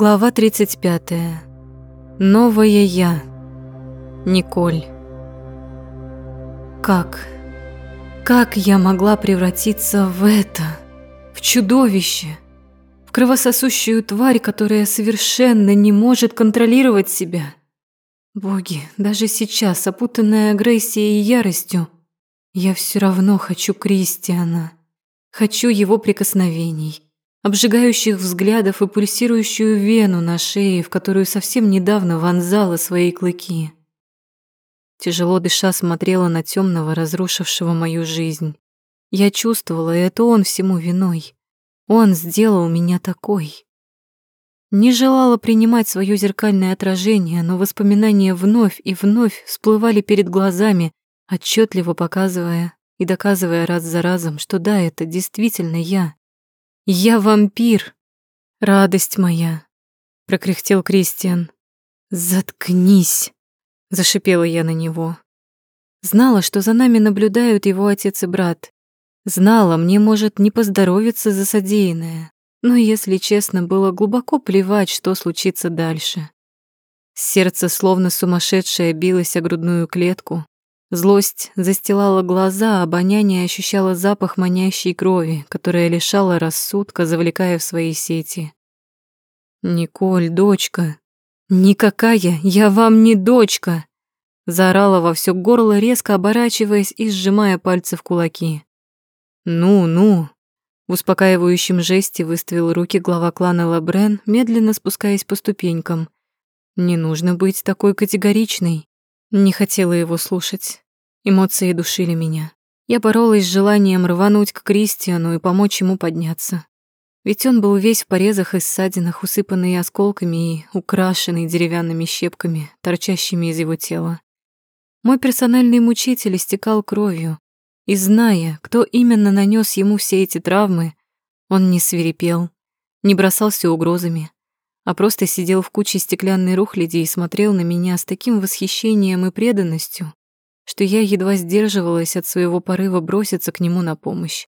Глава 35. Новая я. Николь. Как? Как я могла превратиться в это? В чудовище? В кровососущую тварь, которая совершенно не может контролировать себя? Боги, даже сейчас, опутанная агрессией и яростью, я все равно хочу Кристиана. Хочу его прикосновений обжигающих взглядов и пульсирующую вену на шее, в которую совсем недавно вонзала свои клыки. Тяжело дыша смотрела на темного, разрушившего мою жизнь. Я чувствовала, и это он всему виной. Он сделал меня такой. Не желала принимать свое зеркальное отражение, но воспоминания вновь и вновь всплывали перед глазами, отчетливо показывая и доказывая раз за разом, что да, это действительно я. «Я вампир, радость моя», — прокряхтел Кристиан. «Заткнись», — зашипела я на него. Знала, что за нами наблюдают его отец и брат. Знала, мне может не поздоровиться за содеянное. Но, если честно, было глубоко плевать, что случится дальше. Сердце, словно сумасшедшее, билось о грудную клетку, Злость застилала глаза, а обоняние ощущало запах манящей крови, которая лишала рассудка, завлекая в свои сети. «Николь, дочка!» «Никакая! Я вам не дочка!» Заорала во все горло, резко оборачиваясь и сжимая пальцы в кулаки. «Ну, ну!» В успокаивающем жесте выставил руки глава клана Лабрен, медленно спускаясь по ступенькам. «Не нужно быть такой категоричной. Не хотела его слушать. Эмоции душили меня. Я боролась с желанием рвануть к Кристиану и помочь ему подняться. Ведь он был весь в порезах и ссадинах, усыпанный осколками и украшенный деревянными щепками, торчащими из его тела. Мой персональный мучитель истекал кровью, и зная, кто именно нанес ему все эти травмы, он не свирепел, не бросался угрозами, а просто сидел в куче стеклянной рухляди и смотрел на меня с таким восхищением и преданностью, что я едва сдерживалась от своего порыва броситься к нему на помощь.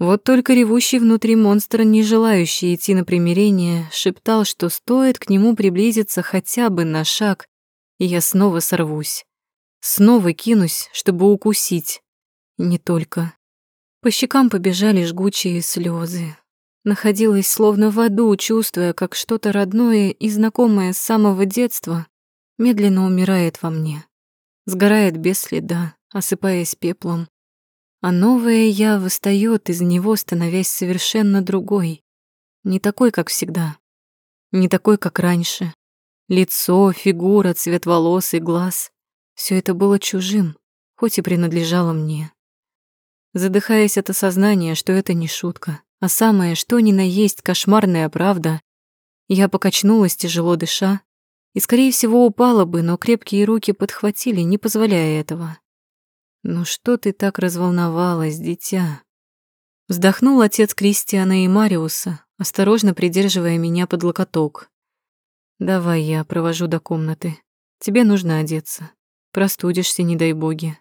Вот только ревущий внутри монстр, не желающий идти на примирение, шептал, что стоит к нему приблизиться хотя бы на шаг, и я снова сорвусь. Снова кинусь, чтобы укусить. не только. По щекам побежали жгучие слезы, Находилась словно в аду, чувствуя, как что-то родное и знакомое с самого детства медленно умирает во мне, сгорает без следа, осыпаясь пеплом. А новое я восстаёт из него, становясь совершенно другой, не такой, как всегда, не такой, как раньше. Лицо, фигура, цвет волос и глаз — все это было чужим, хоть и принадлежало мне. Задыхаясь от осознания, что это не шутка, а самое, что ни на есть кошмарная правда, я покачнулась, тяжело дыша, и, скорее всего, упала бы, но крепкие руки подхватили, не позволяя этого. «Ну что ты так разволновалась, дитя?» Вздохнул отец Кристиана и Мариуса, осторожно придерживая меня под локоток. «Давай я провожу до комнаты. Тебе нужно одеться. Простудишься, не дай боги».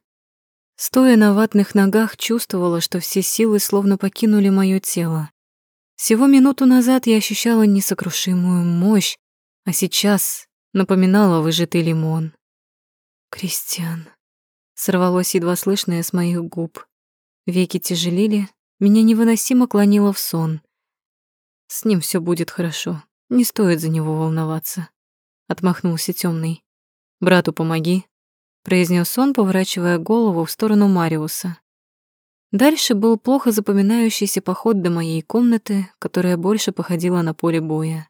Стоя на ватных ногах, чувствовала, что все силы словно покинули моё тело. Всего минуту назад я ощущала несокрушимую мощь, а сейчас напоминала выжатый лимон. «Кристиан», — сорвалось едва слышное с моих губ. Веки тяжелели, меня невыносимо клонило в сон. «С ним всё будет хорошо, не стоит за него волноваться», — отмахнулся тёмный. «Брату помоги, произнес он, поворачивая голову в сторону Мариуса. Дальше был плохо запоминающийся поход до моей комнаты, которая больше походила на поле боя.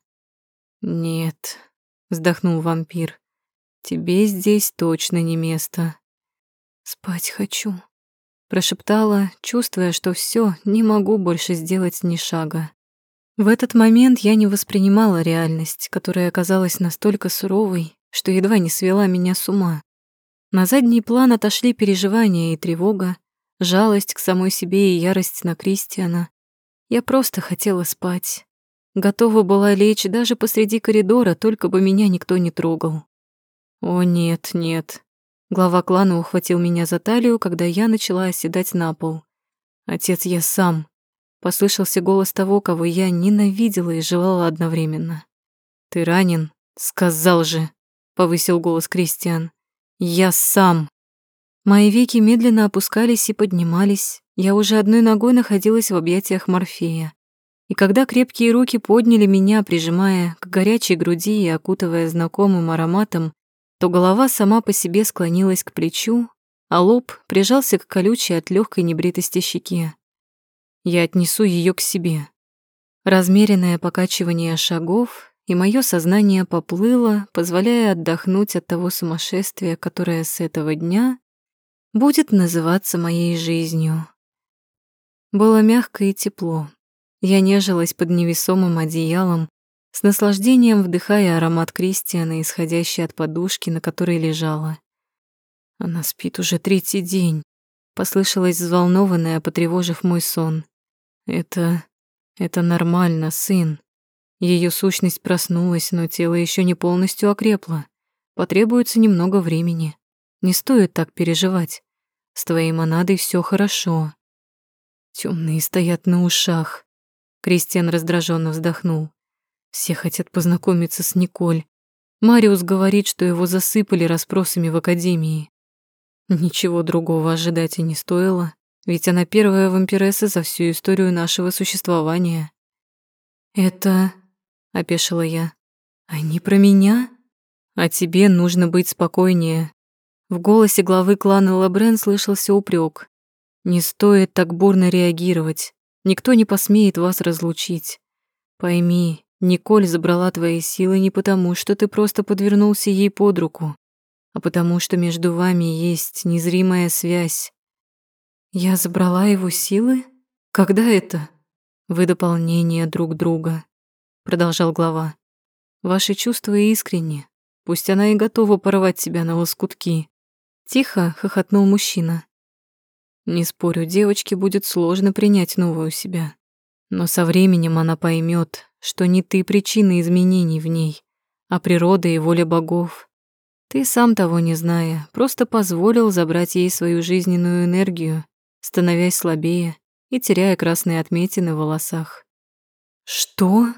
«Нет», — вздохнул вампир, — «тебе здесь точно не место». «Спать хочу», — прошептала, чувствуя, что все, не могу больше сделать ни шага. В этот момент я не воспринимала реальность, которая оказалась настолько суровой, что едва не свела меня с ума. На задний план отошли переживания и тревога, жалость к самой себе и ярость на Кристиана. Я просто хотела спать. Готова была лечь даже посреди коридора, только бы меня никто не трогал. О нет, нет. Глава клана ухватил меня за талию, когда я начала оседать на пол. Отец, я сам. Послышался голос того, кого я ненавидела и желала одновременно. Ты ранен? Сказал же, повысил голос Кристиан. Я сам. Мои веки медленно опускались и поднимались. Я уже одной ногой находилась в объятиях Морфея. И когда крепкие руки подняли меня, прижимая к горячей груди и окутывая знакомым ароматом, то голова сама по себе склонилась к плечу, а лоб прижался к колючей от легкой небритости щеке. Я отнесу ее к себе. Размеренное покачивание шагов, и мое сознание поплыло, позволяя отдохнуть от того сумасшествия, которое с этого дня будет называться моей жизнью. Было мягко и тепло. Я нежилась под невесомым одеялом, с наслаждением вдыхая аромат Кристиана, исходящий от подушки, на которой лежала. Она спит уже третий день, послышалась взволнованная, потревожив мой сон. Это... это нормально, сын. Ее сущность проснулась, но тело еще не полностью окрепло. Потребуется немного времени. Не стоит так переживать. С твоей монадой все хорошо. Темные стоят на ушах. Кристиан раздраженно вздохнул. Все хотят познакомиться с Николь. Мариус говорит, что его засыпали расспросами в академии. Ничего другого ожидать и не стоило. Ведь она первая вампиресса за всю историю нашего существования. «Это...» — опешила я. «Они про меня? А тебе нужно быть спокойнее». В голосе главы клана Лабрен слышался упрек. «Не стоит так бурно реагировать. Никто не посмеет вас разлучить. Пойми, Николь забрала твои силы не потому, что ты просто подвернулся ей под руку, а потому что между вами есть незримая связь. Я забрала его силы? Когда это? Вы дополнение друг друга, продолжал глава. Ваши чувства искренни. Пусть она и готова порвать себя на лоскутки. Тихо хохотнул мужчина. Не спорю, девочке будет сложно принять новую себя. Но со временем она поймет, что не ты причина изменений в ней, а природа и воля богов. Ты сам того не зная, просто позволил забрать ей свою жизненную энергию становясь слабее и теряя красные отметины в волосах. «Что?»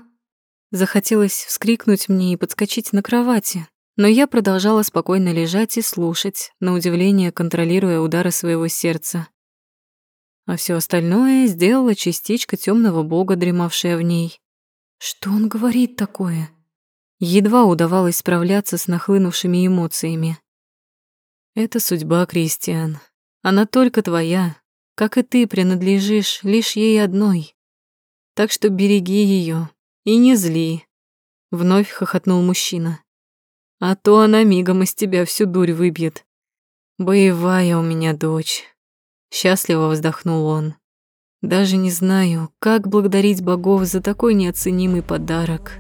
Захотелось вскрикнуть мне и подскочить на кровати, но я продолжала спокойно лежать и слушать, на удивление контролируя удары своего сердца. А все остальное сделала частичка темного бога, дремавшая в ней. Что он говорит такое? Едва удавалось справляться с нахлынувшими эмоциями. Это судьба, Кристиан. Она только твоя, как и ты принадлежишь лишь ей одной. Так что береги ее и не зли. Вновь хохотнул мужчина. А то она мигом из тебя всю дурь выбьет. Боевая у меня дочь. Счастливо вздохнул он. Даже не знаю, как благодарить богов за такой неоценимый подарок.